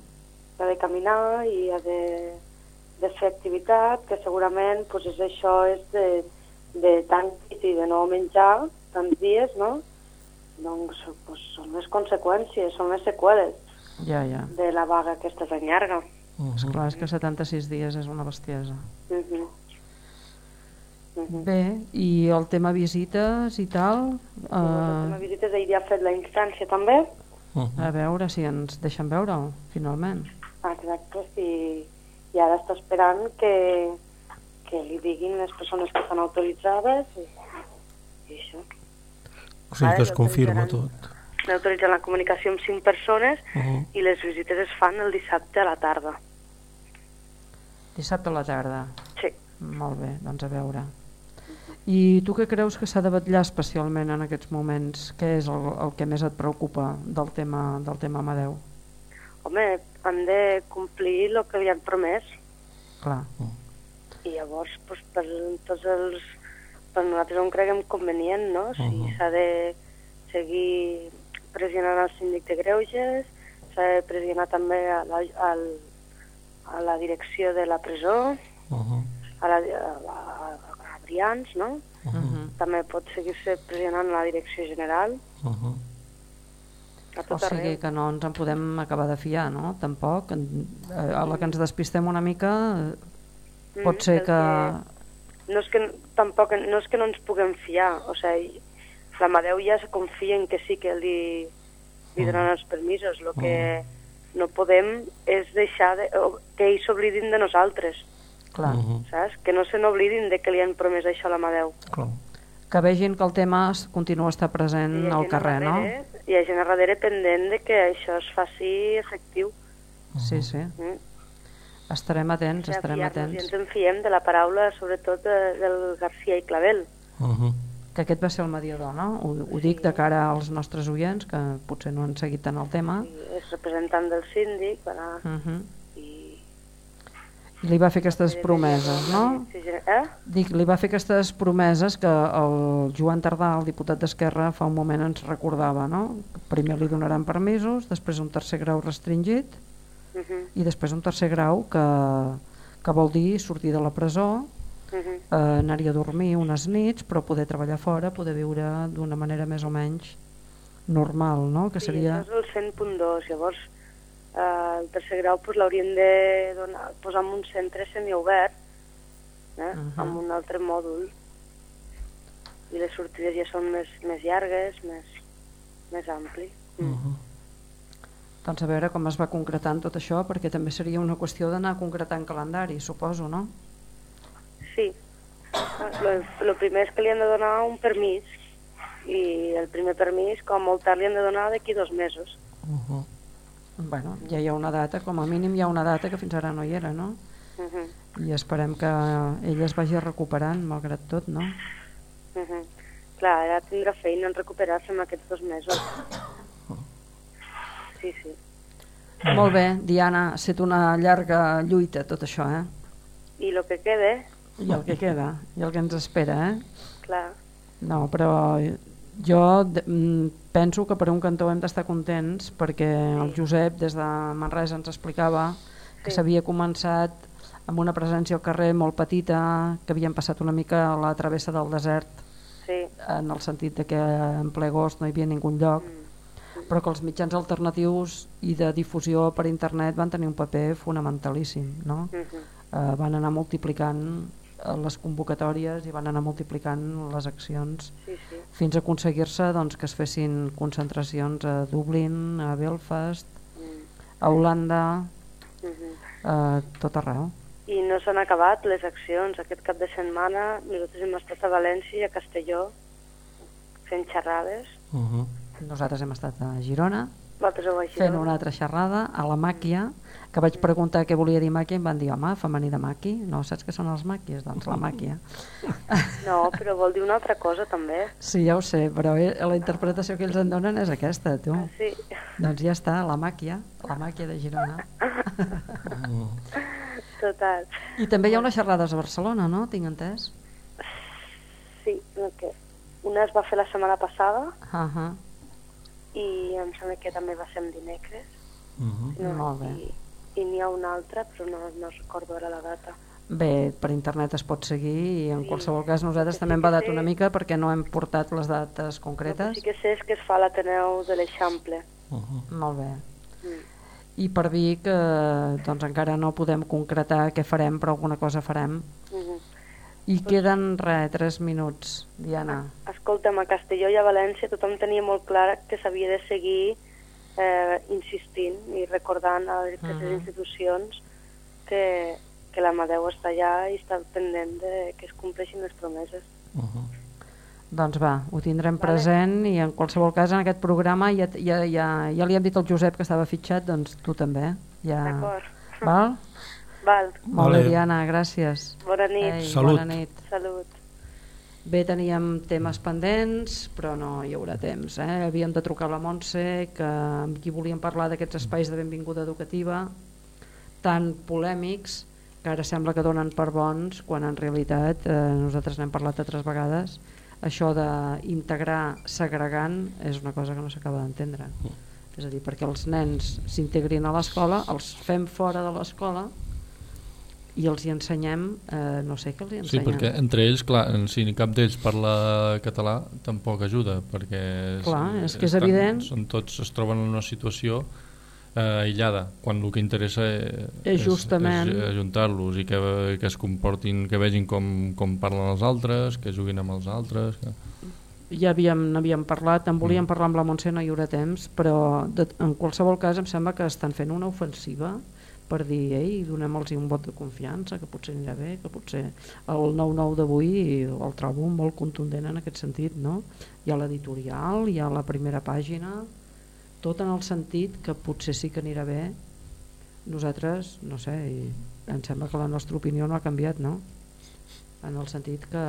ha de caminar i ha de de fer activitat, que segurament pues, és això és de, de tant i de no menjar tants dies, no? Doncs pues, són les conseqüències, són les seqüeles Ja, ja. de la vaga aquesta tan llarga. Esclar, és que 76 dies és una bestiesa. Uh -huh. Bé, i el tema visites i tal, Uh... eh, La visita ahir ja ha fet la instància també, a veure si ens deixen veure finalment. exacte, i, i ara està esperant que, que li diguin les persones que estan autoritzades i, i això. O sigui que es confirma tot. Autoritzen la comunicació amb cinc persones Uh -huh. i les visites es fan el dissabte a la tarda. Dissabte a la tarda. Sí. Molt bé, doncs a veure. I tu què creus que s'ha de vetllar especialment en aquests moments? Què és el, el que més et preocupa del tema, del tema Amadeu? Home, han de complir el que havien promès Clar. i llavors doncs, per tots els per nosaltres on creguem convenient no? si Mhm. s'ha de seguir pressionant el síndic de Greuges s'ha de pressionar també a la, al, a la direcció de la presó Uh -huh. a, la, a, a, a Brians no? Uh -huh. també pot seguir-se pressionant la direcció general Uh -huh. a O tot sigui arreu que no ens en podem acabar de fiar, no? Tampoc. Eh, A la que ens despistem una mica eh, pot Mm, ser que... no és que tampoc no és que no ens puguem fiar, o sigui, l'Amadeu ja se confia en que sí que li, li donaran els permisos, el que no podem és deixar de, que ells s'oblidin de nosaltres, Clar. saps? Que no se n'oblidin de que li han promès això a l'Amadeu. Que vegin que el tema es continua a estar present al carrer, no? Hi ha gent a darrere pendent de que això es faci efectiu. Sí, sí. Mm. Estarem atents, O sigui, estarem I atents. ens en fiem de la paraula, sobretot, de, del García i Clavel. Uh -huh. Que aquest va ser el mediador, no? Ho, ho dic de cara als nostres oients, que potser no han seguit tant el tema. És representant del síndic, va anar... Uh -huh. Li va fer aquestes promeses, no? Sí, sí, eh? Dic, li va fer aquestes promeses que el Joan Tardà, el diputat d'Esquerra, fa un moment ens recordava, no? Primer li donaran permisos, després un tercer grau restringit Uh -huh, i després un tercer grau que, que vol dir sortir de la presó, uh -huh. eh, anar-hi a dormir unes nits, però poder treballar fora, poder viure d'una manera més o menys normal, no? Que Sí, seria... això és el 100.2, llavors eh, el tercer grau pues, l'haurien de donar, posar en un centre semiobert, eh? uh. -huh. amb un altre mòdul, i les sortides ja són més, més llargues, més, més ampli. Uh -huh. Doncs a veure com es va concretant tot això, perquè també seria una qüestió d'anar concretant calendari, suposo, no? Sí, el primer és que li han de donar un permís, i el primer permís, com molt tard, li han de donar d'aquí dos mesos. Uh -huh. Bueno, ja hi ha una data, com a mínim hi ha una data que fins ara no hi era, no? Uh -huh. I esperem que ella es vagi recuperant, malgrat tot, no? Uh -huh. Clar, ara tindrà feina en recuperar-se en aquests dos mesos. Sí, sí. Molt bé, Diana, ha estat una llarga lluita tot això, eh? I el que quede, I el que queda, i el que ens espera, eh? clar, No, però jo mm, penso que per un cantó hem d'estar contents perquè el Josep des de Manresa ens explicava que Sí. s'havia començat amb una presència al carrer molt petita, que havien passat una mica a la travessa del desert sí. en el sentit de que en ple agost no hi havia ningú lloc però que els mitjans alternatius i de difusió per internet van tenir un paper fonamentalíssim no? Uh -huh. eh, van anar multiplicant les convocatòries i van anar multiplicant les accions Sí, sí. fins a aconseguir-se doncs, que es fessin concentracions a Dublín, a Belfast, a Holanda, Uh -huh. a tot arreu. I no s'han acabat les accions. Aquest cap de setmana nosaltres hem estat a València i a Castelló fent xerrades. Uh -huh. Nosaltres hem estat a Girona Vosaltres a fent Girona. una altra xerrada a la màquia, que vaig preguntar què volia dir màquia i em van dir, home, femení de maqui, no saps què són els maquis? Doncs la màquia. No, però vol dir una altra cosa també. Sí, ja ho sé, però eh, la interpretació que ells en donen és aquesta, tu. Sí. Doncs ja està, la màquia, la màquia de Girona. Total. I també hi ha unes xerrades a Barcelona, no? Tinc entès? Sí, que una es va fer la setmana passada Uh -huh. i em sembla que també va ser en dimecres. Uh -huh. No, Molt bé. I, i n'hi ha una altra, però no, no recordo ara la data. Bé, per internet es pot seguir i en Sí. qualsevol cas nosaltres Sí, també hem que badat sí. una mica perquè no hem portat les dates El que concretes. sí que sé és que es fa a l'Ateneu de l'Eixample. Molt bé. Mm. I per Vic eh, doncs encara no podem concretar què farem, però alguna cosa farem. Mhm. I queden, re, 3 minuts, Diana. Escolta'm, a Castelló i a València tothom tenia molt clar que s'havia de seguir eh, insistint i recordant a aquestes Mhm. institucions que, que l'Amadeu està allà i està pendent de que es compleixin les promeses. Doncs va, ho tindrem Vale. present i en qualsevol cas en aquest programa ja, ja, ja, ja li hem dit al Josep que estava fitxat, doncs tu també. Ja... D'acord. Val? Val. Molt bé. Diana, gràcies. Bona nit. Ei, Salut. Bona nit. Salut. Bé, teníem temes pendents, però no hi haurà temps. Eh? Havíem de trucar a la Montse, que, amb qui volíem parlar d'aquests espais de benvinguda educativa, tan polèmics, que ara sembla que donen per bons, quan en realitat, eh, nosaltres n'hem parlat altres vegades, això d'integrar segregant és una cosa que no s'acaba d'entendre. És a dir, perquè els nens s'integrin a l'escola, els fem fora de l'escola i els hi ensenyem, eh, no sé què els hi Sí, ensenyem. perquè entre ells, clar, si cap d'ells parla català, tampoc ajuda, perquè Clar, és que és evident. Són tots, es troben en una situació eh, aïllada, quan el que interessa eh, És justament- és, és ajuntar-los i que, que es comportin, que vegin com, com parlen els altres, que juguin amb els altres... Que... ja havíem, n'havíem parlat, en volíem parlar amb la Montse, no hi haurà temps, però de, en qualsevol cas em sembla que estan fent una ofensiva per dir, ei, donem-los un vot de confiança, que potser anirà bé, que potser el 9-9 d'avui el trobo molt contundent en aquest sentit, no? Hi ha l'editorial, hi ha la primera pàgina, tot en el sentit que potser sí que anirà bé. Nosaltres, no sé, i em sembla que la nostra opinió no ha canviat, no? en el sentit que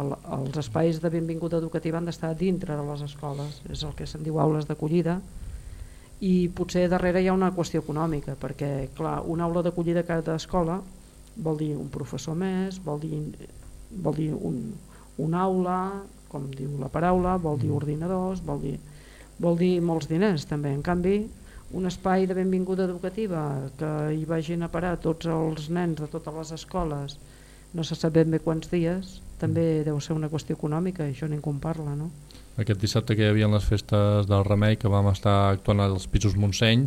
el, els espais de benvinguda educativa han d'estar dintre de les escoles, és el que se'n diu aules d'acollida, i potser darrere hi ha una qüestió econòmica, perquè clar, una aula d'acollida a cada escola vol dir un professor més, vol dir, vol dir un, una aula, com diu la paraula, vol dir ordinadors, vol dir, vol dir molts diners també. En canvi, un espai de benvinguda educativa que hi vagin a parar tots els nens de totes les escoles no se sap ben bé quants dies, també deu ser una qüestió econòmica, això ningú en parla, no? Aquest dissabte que hi havia les festes del Remei, que vam estar actuant als pisos Montseny,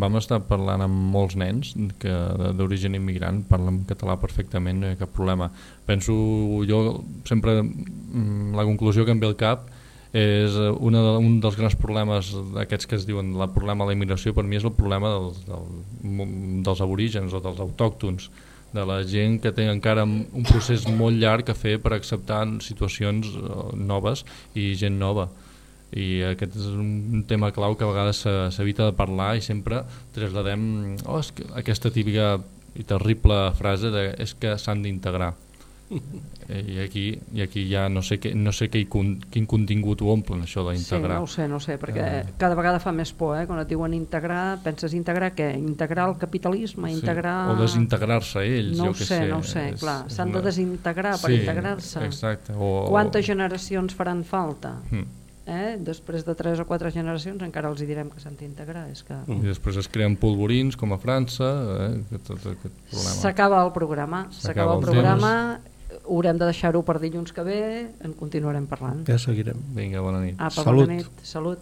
vam estar parlant amb molts nens que d'origen immigrant, parlen català perfectament, no hi ha cap problema. Penso, jo sempre, mm, la conclusió que em ve al cap és eh, una de, un dels grans problemes d'aquests que es diuen el problema de la immigració per mi és el problema dels, del, dels aborígens o dels autòctons de la gent que té encara un procés molt llarg a fer per acceptar situacions eh, noves i gent nova. I aquest és un tema clau que a vegades se- s'evita de parlar i sempre trasladem oh, aquesta típica i terrible frase de és que s'han d'integrar i aquí, i aquí ja no sé, què, no sé què, quin contingut ho omplen això Sí, d'integrar no ho sé, no ho sé, perquè Eh. cada vegada fa més por, eh? Quan et diuen integrar, penses integrar què? Integrar el capitalisme, Sí, integrar... o desintegrar-se ells No jo què sé, sé, no ho sé, és- clar, és s'han de desintegrar per Sí, integrar-se. exacte o, Quantes generacions faran falta? Mm. Eh? Després de tres o quatre generacions encara els hi direm que s'han d'integrar. Que... i després es creen polvorins com a França eh? aquest problema S'acaba el programa, s'acaba el el programa, haurem de deixar-ho per dilluns que ve, en continuarem parlant. Ja seguirem. vinga, bona nit Apa, Salut. bona nit, salut.